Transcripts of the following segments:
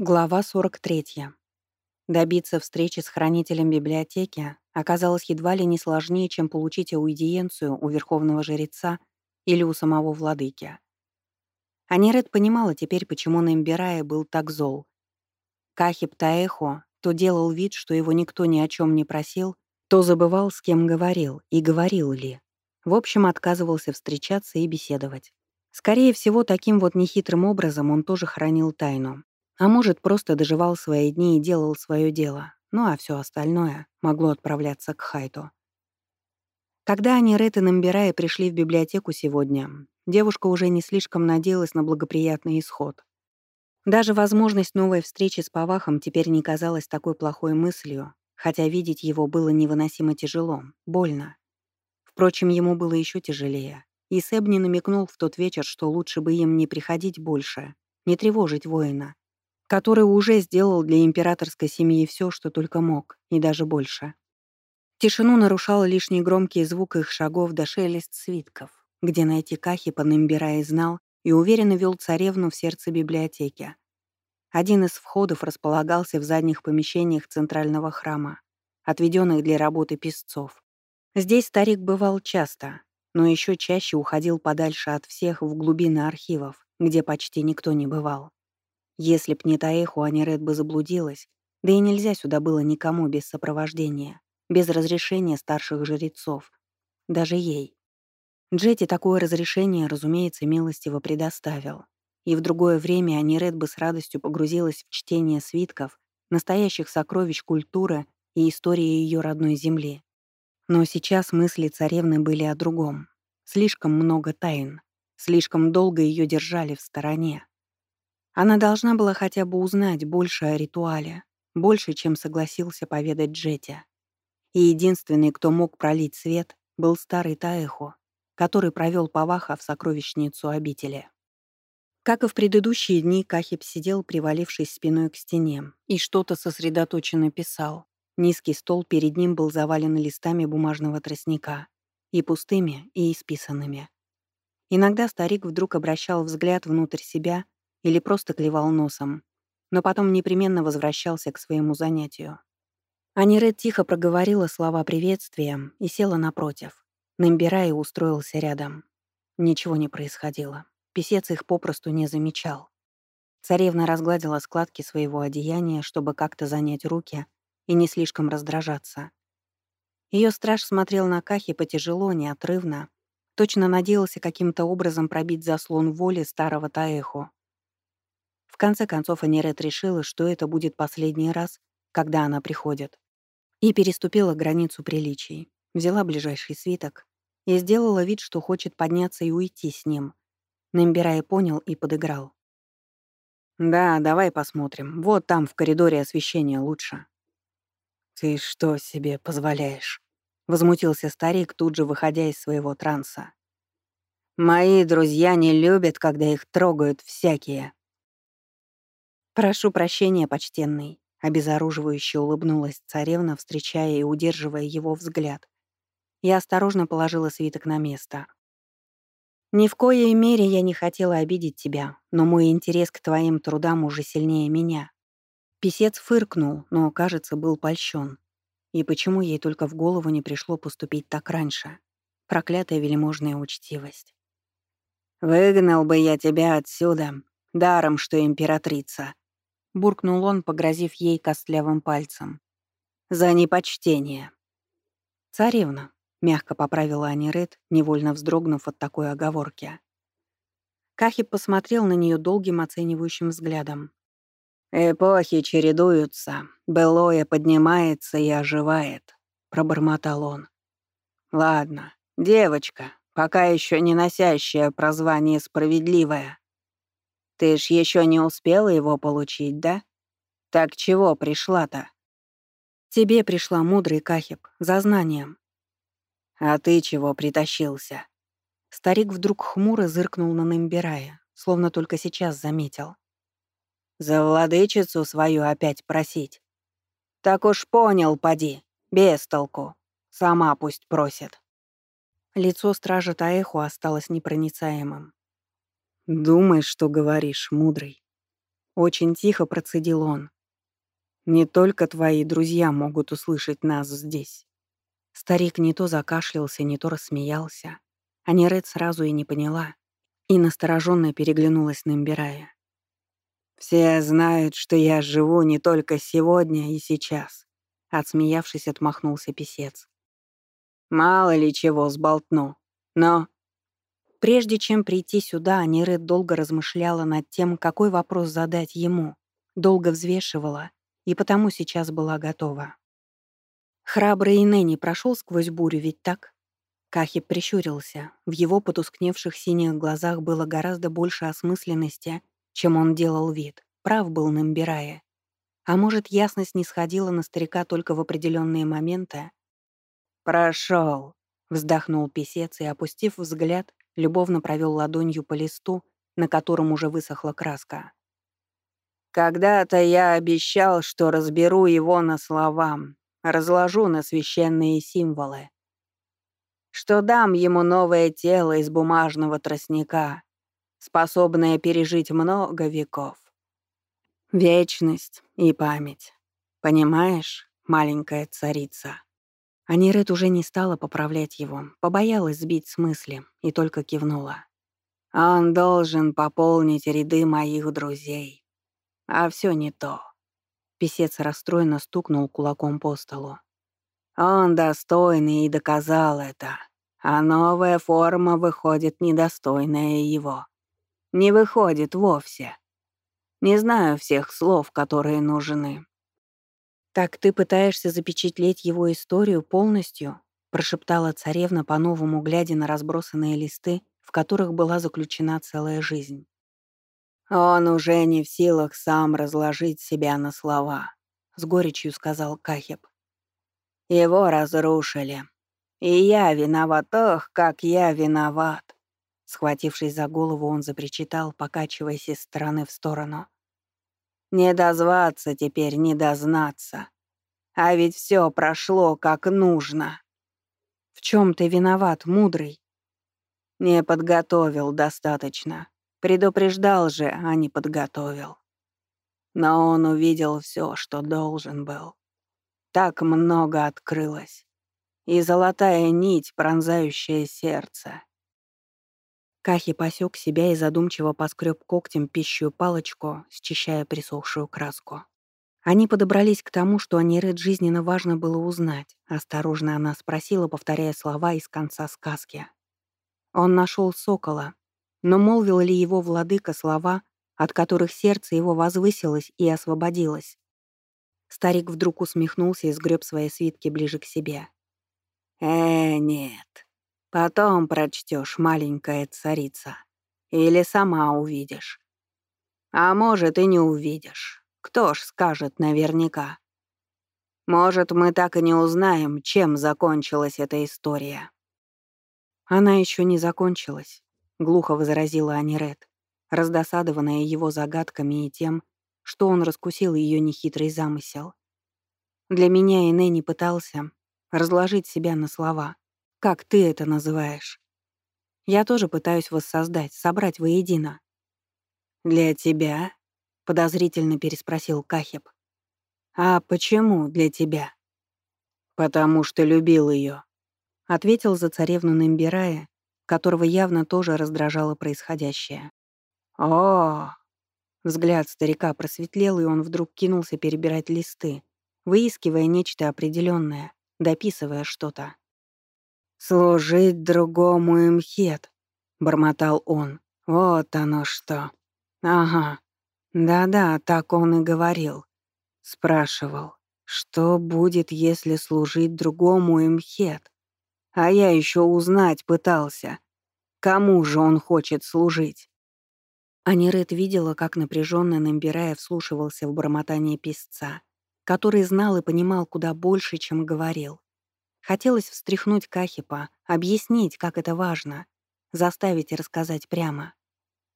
Глава 43. Добиться встречи с хранителем библиотеки оказалось едва ли не сложнее, чем получить аудиенцию у верховного жреца или у самого владыки. Аниред понимала теперь, почему Нембирая был так зол. Кахиб Таэхо то делал вид, что его никто ни о чем не просил, то забывал, с кем говорил и говорил ли. В общем, отказывался встречаться и беседовать. Скорее всего, таким вот нехитрым образом он тоже хранил тайну, а может, просто доживал свои дни и делал свое дело. Ну а все остальное могло отправляться к Хайту. Когда они Ред и Намбирая пришли в библиотеку сегодня, девушка уже не слишком надеялась на благоприятный исход. Даже возможность новой встречи с Павахом теперь не казалась такой плохой мыслью, хотя видеть его было невыносимо тяжело, больно. Впрочем, ему было еще тяжелее. И Себни намекнул в тот вечер, что лучше бы им не приходить больше, не тревожить воина, который уже сделал для императорской семьи все, что только мог, и даже больше. Тишину нарушал лишний громкий звук их шагов до шелест свитков, где найти Кахи Панембирай знал и уверенно вел царевну в сердце библиотеки. Один из входов располагался в задних помещениях центрального храма, отведенных для работы песцов. Здесь старик бывал часто, но еще чаще уходил подальше от всех в глубины архивов, где почти никто не бывал. Если б не Таэху, Аниред бы заблудилась, да и нельзя сюда было никому без сопровождения, без разрешения старших жрецов. Даже ей. Джетти такое разрешение, разумеется, милостиво предоставил. И в другое время Аниред бы с радостью погрузилась в чтение свитков, настоящих сокровищ культуры и истории ее родной земли. Но сейчас мысли царевны были о другом. Слишком много тайн. Слишком долго ее держали в стороне. Она должна была хотя бы узнать больше о ритуале, больше, чем согласился поведать Джетти. И единственный, кто мог пролить свет, был старый Таэхо, который провел Паваха в сокровищницу обители. Как и в предыдущие дни, Кахип сидел, привалившись спиной к стене, и что-то сосредоточенно писал. Низкий стол перед ним был завален листами бумажного тростника, и пустыми, и исписанными. Иногда старик вдруг обращал взгляд внутрь себя или просто клевал носом, но потом непременно возвращался к своему занятию. Аниред тихо проговорила слова приветствия и села напротив. Намбирай устроился рядом. Ничего не происходило. Песец их попросту не замечал. Царевна разгладила складки своего одеяния, чтобы как-то занять руки и не слишком раздражаться. Ее страж смотрел на Кахи потяжело, неотрывно, точно надеялся каким-то образом пробить заслон воли старого Таэху. Конце концов, Анирет решила, что это будет последний раз, когда она приходит. И переступила границу приличий, взяла ближайший свиток и сделала вид, что хочет подняться и уйти с ним. Намбирая понял и подыграл. «Да, давай посмотрим. Вот там в коридоре освещение лучше». «Ты что себе позволяешь?» — возмутился старик, тут же выходя из своего транса. «Мои друзья не любят, когда их трогают всякие», «Прошу прощения, почтенный», — обезоруживающе улыбнулась царевна, встречая и удерживая его взгляд. Я осторожно положила свиток на место. «Ни в коей мере я не хотела обидеть тебя, но мой интерес к твоим трудам уже сильнее меня». Песец фыркнул, но, кажется, был польщен. И почему ей только в голову не пришло поступить так раньше? Проклятая вельможная учтивость. «Выгнал бы я тебя отсюда, даром, что императрица», — буркнул он, погрозив ей костлявым пальцем. «За непочтение». «Царевна», — мягко поправила Аниред, невольно вздрогнув от такой оговорки. Кахип посмотрел на нее долгим оценивающим взглядом. «Эпохи чередуются, былое поднимается и оживает», — пробормотал он. «Ладно, девочка, пока еще не носящая прозвание «справедливая», ты ж еще не успела его получить, да? Так чего пришла-то? Тебе пришла мудрый Кахип, за знанием. А ты чего притащился? Старик вдруг хмуро зыркнул на Нембирая, словно только сейчас заметил. За владычицу свою опять просить. Так уж понял, поди, без толку. Сама пусть просит. Лицо стража Таэху осталось непроницаемым. «Думай, что говоришь, мудрый». Очень тихо процедил он. «Не только твои друзья могут услышать нас здесь». Старик не то закашлялся, не то рассмеялся. А Нерет сразу и не поняла. И настороженно переглянулась на Имбирая. «Все знают, что я живу не только сегодня и сейчас», — отсмеявшись, отмахнулся писец. «Мало ли чего сболтну, но...» Прежде чем прийти сюда, Нерет долго размышляла над тем, какой вопрос задать ему, долго взвешивала и потому сейчас была готова. Храбрый Инени прошел сквозь бурю, ведь так? Кахи прищурился. В его потускневших синих глазах было гораздо больше осмысленности, чем он делал вид. Прав был Намбирая. А может, ясность не сходила на старика только в определенные моменты? «Прошел», — вздохнул писец и, опустив взгляд, любовно провел ладонью по листу, на котором уже высохла краска. «Когда-то я обещал, что разберу его на словам, разложу на священные символы, что дам ему новое тело из бумажного тростника, способное пережить много веков. Вечность и память. Понимаешь, маленькая царица?» Анирет уже не стала поправлять его, побоялась сбить с мысли и только кивнула. «Он должен пополнить ряды моих друзей. А все не то». Песец расстроенно стукнул кулаком по столу. «Он достойный и доказал это, а новая форма выходит недостойная его не выходит вовсе. Не знаю всех слов, которые нужны. «Так ты пытаешься запечатлеть его историю полностью?» прошептала царевна по-новому, глядя на разбросанные листы, в которых была заключена целая жизнь. «Он уже не в силах сам разложить себя на слова», — с горечью сказал Кахеб. «Его разрушили. И я виноват, ох, как я виноват. Схватившись за голову, он запричитал, покачиваясь из стороны в сторону. «Не дозваться теперь, не дознаться. А ведь все прошло как нужно». «В чем ты виноват, мудрый?» «Не подготовил достаточно. Предупреждал же, а не подготовил. Но он увидел все, что должен был. Так много открылось. И золотая нить, пронзающая сердце. Кахи посек себя и задумчиво поскреб когтем пищую палочку, счищая присохшую краску. Они подобрались к тому, что Аниред жизненно важно было узнать. Осторожно она спросила, повторяя слова из конца сказки. Он нашел сокола, но молвил ли его владыка слова, от которых сердце его возвысилось и освободилось? Старик вдруг усмехнулся и сгреб свои свитки ближе к себе. «Э, нет. Потом прочтешь, маленькая царица. Или сама увидишь. А может, и не увидишь. Кто ж скажет наверняка. Может, мы так и не узнаем, чем закончилась эта история. Она еще не закончилась, глухо возразила Аниред, раздосадованная его загадками и тем, что он раскусил ее нехитрый замысел. Для меня Ине не пытался разложить себя на слова, как ты это называешь. Я тоже пытаюсь воссоздать, собрать воедино. «Для тебя?» — подозрительно переспросил Кахеб. «А почему для тебя?» «Потому что любил ее», — ответил за царевну Намбирая, которого явно тоже раздражало происходящее. «О!» Взгляд старика просветлел, и он вдруг кинулся перебирать листы, выискивая нечто определенное, дописывая что-то. «Служить другому имхет», — бормотал он. «Вот оно что. Ага. Да-да, так он и говорил. Спрашивал, что будет, если служить другому имхет? А я еще узнать пытался, кому же он хочет служить». Анирет видела, как напряженно Намбирая вслушивался в бормотание писца, который знал и понимал куда больше, чем говорил. Хотелось встряхнуть Кахипа, объяснить, как это важно, заставить и рассказать прямо.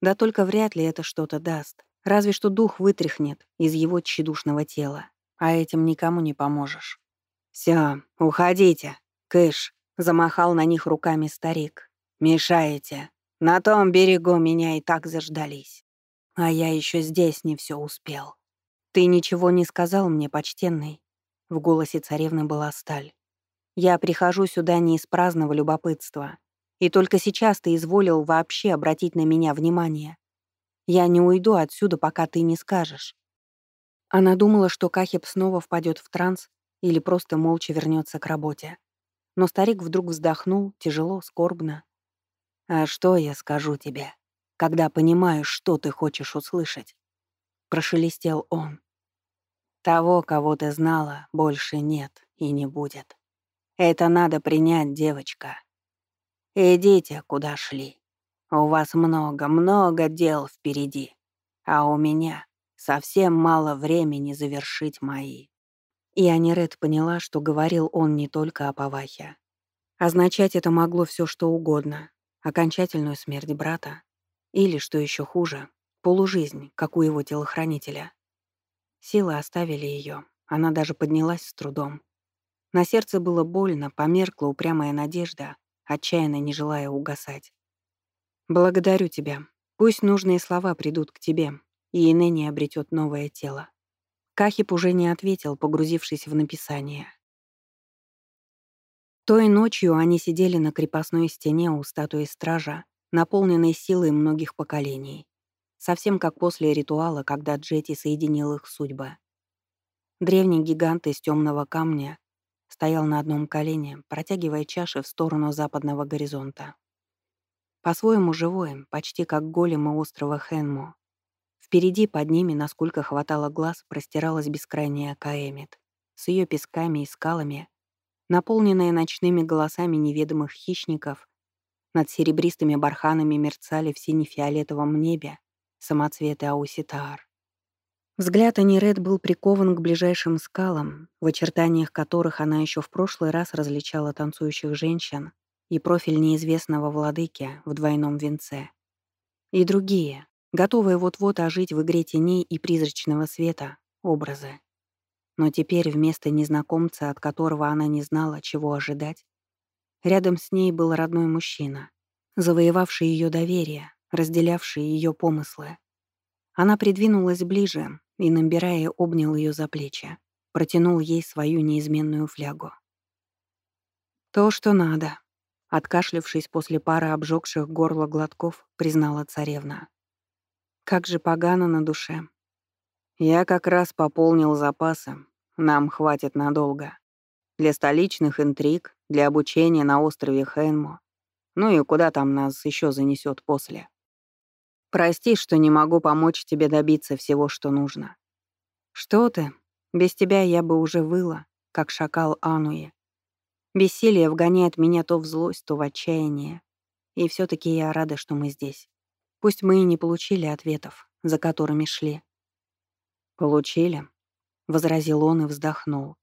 Да только вряд ли это что-то даст, разве что дух вытряхнет из его тщедушного тела, а этим никому не поможешь. «Всё, уходите, кыш!» — замахал на них руками старик. «Мешаете. На том берегу меня и так заждались». А я еще здесь не все успел. Ты ничего не сказал мне, почтенный. В голосе царевны была сталь. Я прихожу сюда не из праздного любопытства. И только сейчас ты изволил вообще обратить на меня внимание. Я не уйду отсюда, пока ты не скажешь. Она думала, что Кахеб снова впадет в транс или просто молча вернется к работе. Но старик вдруг вздохнул, тяжело, скорбно. «А что я скажу тебе, когда понимаю, что ты хочешь услышать?» Прошелестел он. «Того, кого ты знала, больше нет и не будет. Это надо принять, девочка. Идите, куда шли. У вас много-много дел впереди, а у меня совсем мало времени завершить мои». И Аниред поняла, что говорил он не только о Павахе. Означать это могло все что угодно. Окончательную смерть брата. Или, что еще хуже, полужизнь, как у его телохранителя. Силы оставили ее. Она даже поднялась с трудом. На сердце было больно, померкла упрямая надежда, отчаянно не желая угасать. «Благодарю тебя. Пусть нужные слова придут к тебе, и Иненни обретет новое тело». Кахип уже не ответил, погрузившись в написание. Той ночью они сидели на крепостной стене у статуи стража, наполненной силой многих поколений. Совсем как после ритуала, когда Джети соединил их судьбы. Древний гигант из темного камня стоял на одном колене, протягивая чаши в сторону западного горизонта. По-своему живой, почти как големы острова Хенмо, Впереди под ними, насколько хватало глаз, простиралась бескрайняя Каэмит с ее песками и скалами, наполненная ночными голосами неведомых хищников. Над серебристыми барханами мерцали в сине-фиолетовом небе самоцветы Ауситаар. Взгляд Аниред был прикован к ближайшим скалам, в очертаниях которых она еще в прошлый раз различала танцующих женщин и профиль неизвестного владыки в двойном венце. И другие, готовые вот-вот ожить в игре теней и призрачного света, образы. Но теперь вместо незнакомца, от которого она не знала, чего ожидать, рядом с ней был родной мужчина, завоевавший ее доверие, разделявший ее помыслы. Она придвинулась ближе и, набирая, обнял ее за плечи, протянул ей свою неизменную флягу. «То, что надо», — откашлившись после пары обжегших горло глотков, признала царевна. Как же погано на душе. Я как раз пополнил запасы. Нам хватит надолго. Для столичных интриг, для обучения на острове Хэнмо. Ну и куда там нас еще занесет после. Прости, что не могу помочь тебе добиться всего, что нужно. Что ты? Без тебя я бы уже выла, как шакал Ануи. Бессилие вгоняет меня то в злость, то в отчаяние. И все таки я рада, что мы здесь. Пусть мы и не получили ответов, за которыми шли. «Получили», — возразил он и вздохнул.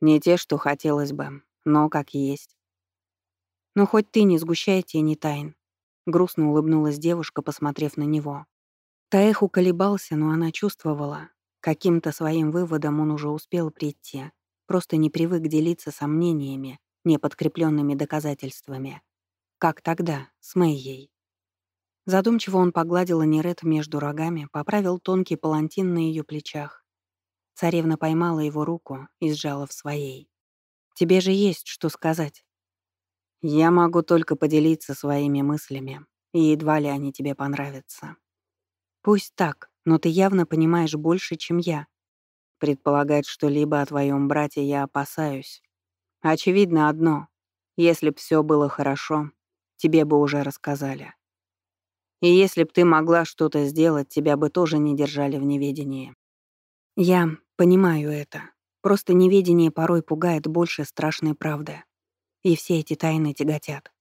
«Не те, что хотелось бы, но как есть». «Но хоть ты не сгущай тени тайн», — грустно улыбнулась девушка, посмотрев на него. Таэху колебался, но она чувствовала. Каким-то своим выводом он уже успел прийти, просто не привык делиться сомнениями, не подкрепленными доказательствами. Как тогда, с Мэйей. Задумчиво он погладил Анирет между рогами, поправил тонкий палантин на ее плечах. Царевна поймала его руку и сжала в своей. «Тебе же есть что сказать». «Я могу только поделиться своими мыслями, и едва ли они тебе понравятся». «Пусть так, но ты явно понимаешь больше, чем я. Предполагать что-либо о твоем брате я опасаюсь. Очевидно одно. Если б все было хорошо, тебе бы уже рассказали. И если б ты могла что-то сделать, тебя бы тоже не держали в неведении. Я понимаю это. Просто неведение порой пугает больше страшной правды. И все эти тайны тяготят.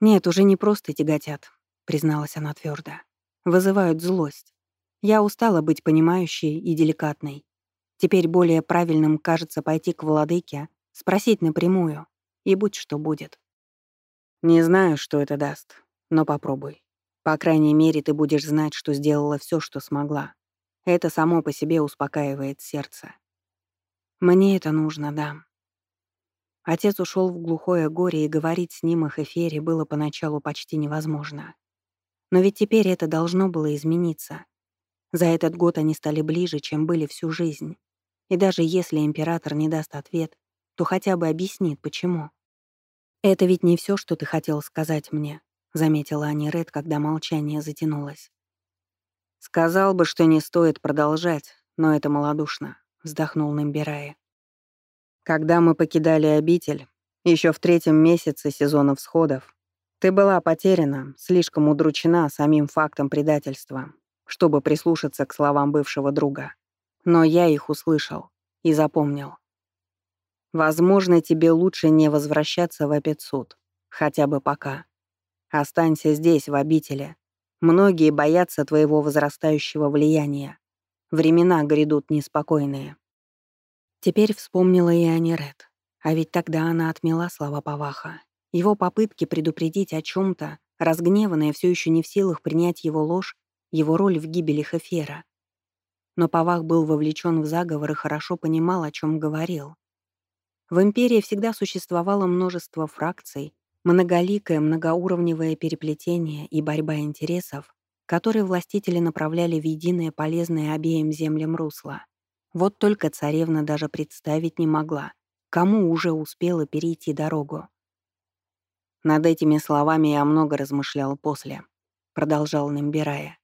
Нет, уже не просто тяготят, призналась она твердо. Вызывают злость. Я устала быть понимающей и деликатной. Теперь более правильным кажется пойти к владыке, спросить напрямую, и будь что будет. Не знаю, что это даст, но попробуй. По крайней мере, ты будешь знать, что сделала все, что смогла. Это само по себе успокаивает сердце. Мне это нужно, да. Отец ушел в глухое горе, и говорить с ним о Эфире было поначалу почти невозможно. Но ведь теперь это должно было измениться. За этот год они стали ближе, чем были всю жизнь. И даже если император не даст ответ, то хотя бы объяснит, почему. «Это ведь не все, что ты хотел сказать мне», — заметила Ани Ред, когда молчание затянулось. «Сказал бы, что не стоит продолжать, но это малодушно», — вздохнул Намбирая. «Когда мы покидали обитель, еще в третьем месяце сезона всходов, ты была потеряна, слишком удручена самим фактом предательства, чтобы прислушаться к словам бывшего друга. Но я их услышал и запомнил. Возможно, тебе лучше не возвращаться в Эпицуд, хотя бы пока. Останься здесь, в обители. Многие боятся твоего возрастающего влияния. Времена грядут неспокойные. Теперь вспомнила и Аниред. А ведь тогда она отмела слова Паваха его попытки предупредить о чем то разгневанная все еще не в силах принять его ложь, его роль в гибели Хефера. Но Павах был вовлечен в заговор и хорошо понимал, о чем говорил. В империи всегда существовало множество фракций, многоликое многоуровневое переплетение и борьба интересов, которые властители направляли в единое полезное обеим землям русло. Вот только царевна даже представить не могла, кому уже успела перейти дорогу. Над этими словами я много размышлял после, продолжал Намбирая.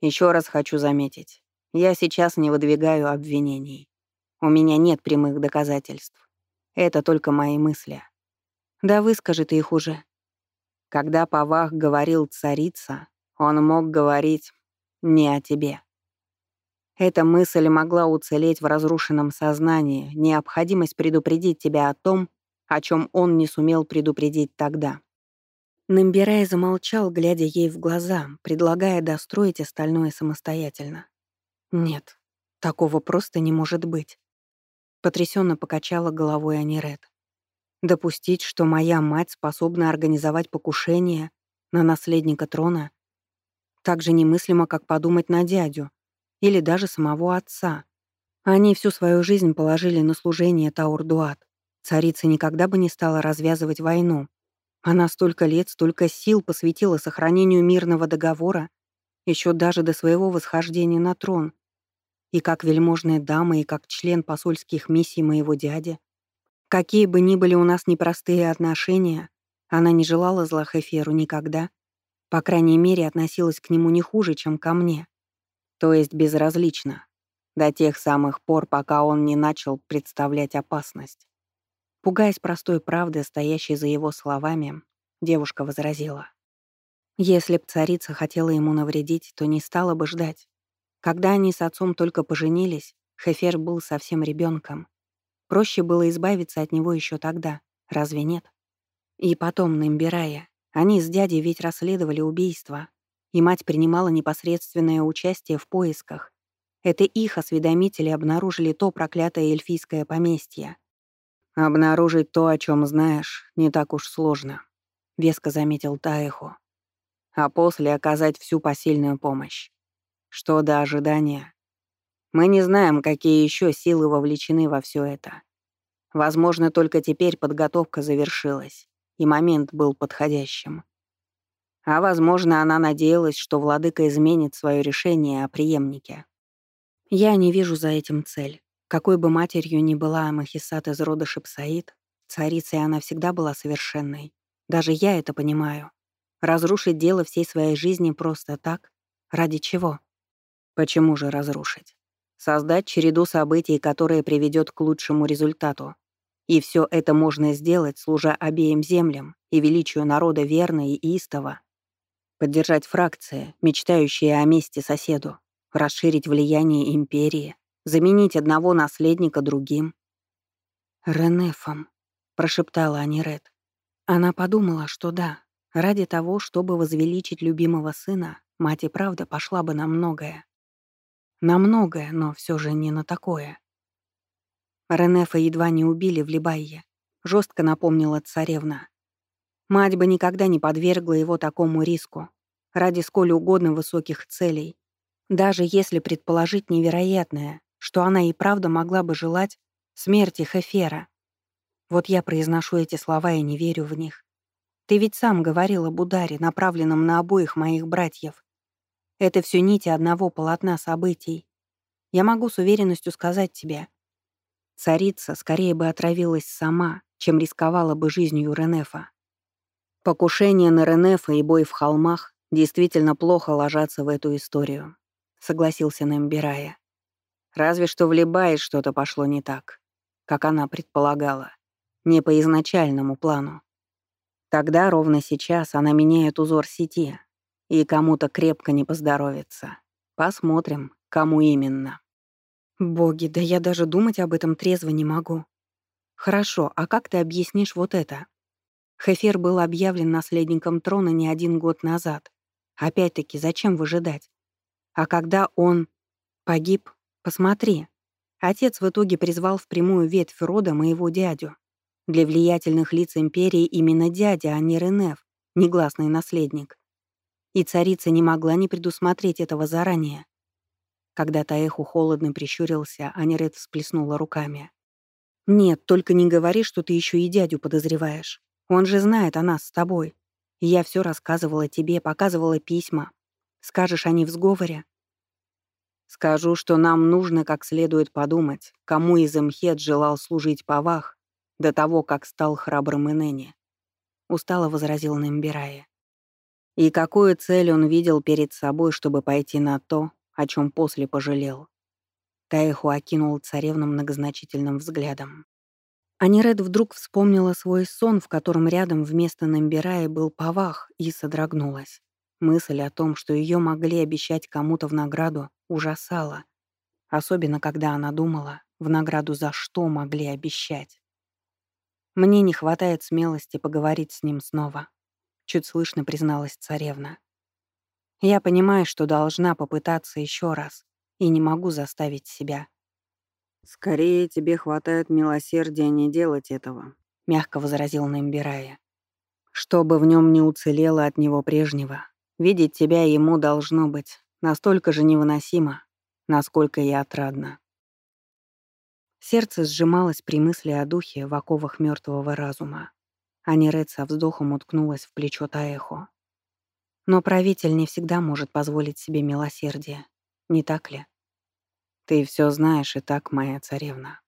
Еще раз хочу заметить, я сейчас не выдвигаю обвинений. У меня нет прямых доказательств. Это только мои мысли. Да выскажи ты их уже. Когда Павах говорил «царица», он мог говорить не о тебе. Эта мысль могла уцелеть в разрушенном сознании, необходимость предупредить тебя о том, о чем он не сумел предупредить тогда. Намбирай замолчал, глядя ей в глаза, предлагая достроить остальное самостоятельно. «Нет, такого просто не может быть». Потрясенно покачала головой Аниред. «Допустить, что моя мать способна организовать покушение на наследника трона, так же немыслимо, как подумать на дядю или даже самого отца. Они всю свою жизнь положили на служение Таурдуат. Царица никогда бы не стала развязывать войну. Она столько лет, столько сил посвятила сохранению мирного договора, еще даже до своего восхождения на трон. И как вельможная дама, и как член посольских миссий моего дяди. Какие бы ни были у нас непростые отношения, она не желала зла Хеферу никогда. По крайней мере, относилась к нему не хуже, чем ко мне. То есть безразлично. До тех самых пор, пока он не начал представлять опасность. Пугаясь простой правды, стоящей за его словами, девушка возразила. Если б царица хотела ему навредить, то не стала бы ждать. Когда они с отцом только поженились, Хефер был совсем ребенком. Проще было избавиться от него еще тогда, разве нет? И потом, Намбирая, они с дядей ведь расследовали убийство, и мать принимала непосредственное участие в поисках. Это их осведомители обнаружили то проклятое эльфийское поместье. «Обнаружить то, о чем знаешь, не так уж сложно», — веско заметил Таэху. «А после оказать всю посильную помощь. Что до ожидания? Мы не знаем, какие еще силы вовлечены во все это. Возможно, только теперь подготовка завершилась, и момент был подходящим. А возможно, она надеялась, что владыка изменит свое решение о преемнике. Я не вижу за этим цель. Какой бы матерью ни была Амахисат из рода Шипсаид, царицей она всегда была совершенной. Даже я это понимаю. Разрушить дело всей своей жизни просто так? Ради чего? Почему же разрушить? Создать череду событий, которая приведет к лучшему результату. И все это можно сделать, служа обеим землям и величию народа верно и истово. Поддержать фракции, мечтающие о мести соседу, расширить влияние империи, Заменить одного наследника другим. «Ренефом», — прошептала Аниред. Она подумала, что да, ради того, чтобы возвеличить любимого сына, мать и правда пошла бы на многое. На многое, но все же не на такое. Ренефа едва не убили в Либайе, жестко напомнила царевна. Мать бы никогда не подвергла его такому риску, ради сколь угодно высоких целей, даже если предположить невероятное, что она и правда могла бы желать смерти Хефера. Вот я произношу эти слова и не верю в них. Ты ведь сам говорил об ударе, направленном на обоих моих братьев. Это все нити одного полотна событий. Я могу с уверенностью сказать тебе. Царица скорее бы отравилась сама, чем рисковала бы жизнью Ренефа. Покушение на Ренефа и бой в холмах действительно плохо ложатся в эту историю, согласился Нембирая. Разве что в Либае что-то пошло не так, как она предполагала, не по изначальному плану. Тогда ровно сейчас она меняет узор сети, и кому-то крепко не поздоровится. Посмотрим, кому именно. Боги, да я даже думать об этом трезво не могу. Хорошо, а как ты объяснишь вот это? Хефер был объявлен наследником трона не один год назад. Опять-таки, зачем выжидать? А когда он погиб, посмотри. Отец в итоге призвал в прямую ветвь рода моего дядю. Для влиятельных лиц империи именно дядя, а не Ренеф, негласный наследник. И царица не могла не предусмотреть этого заранее. Когда Таэху холодно прищурился, Аниред всплеснула руками. «Нет, только не говори, что ты еще и дядю подозреваешь. Он же знает о нас с тобой. Я все рассказывала тебе, показывала письма. Скажешь, они в сговоре?» «Скажу, что нам нужно как следует подумать, кому из Мхет желал служить Павах до того, как стал храбрым Инене», — устало возразил Нембирая. «И какую цель он видел перед собой, чтобы пойти на то, о чем после пожалел?» Таиху окинул царевну многозначительным взглядом. Аниред вдруг вспомнила свой сон, в котором рядом вместо Намбирая был Павах, и содрогнулась. Мысль о том, что ее могли обещать кому-то в награду, ужасала. Особенно, когда она думала, в награду за что могли обещать. Мне не хватает смелости поговорить с ним снова. Чуть слышно призналась царевна. Я понимаю, что должна попытаться еще раз, и не могу заставить себя. «Скорее тебе хватает милосердия не делать этого», — мягко возразил Намбирая. «Чтобы в нем не уцелело от него прежнего, видеть тебя ему должно быть настолько же невыносимо, насколько и отрадно». Сердце сжималось при мысли о духе в оковах мертвого разума. А Нерет со вздохом уткнулась в плечо Таэхо. Но правитель не всегда может позволить себе милосердие, не так ли? Ты все знаешь и так, моя царевна.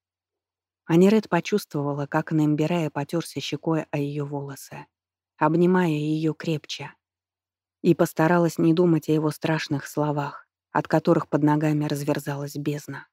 Аниред почувствовала, как Нембирая потерся щекой о ее волосы, обнимая ее крепче, и постаралась не думать о его страшных словах, от которых под ногами разверзалась бездна.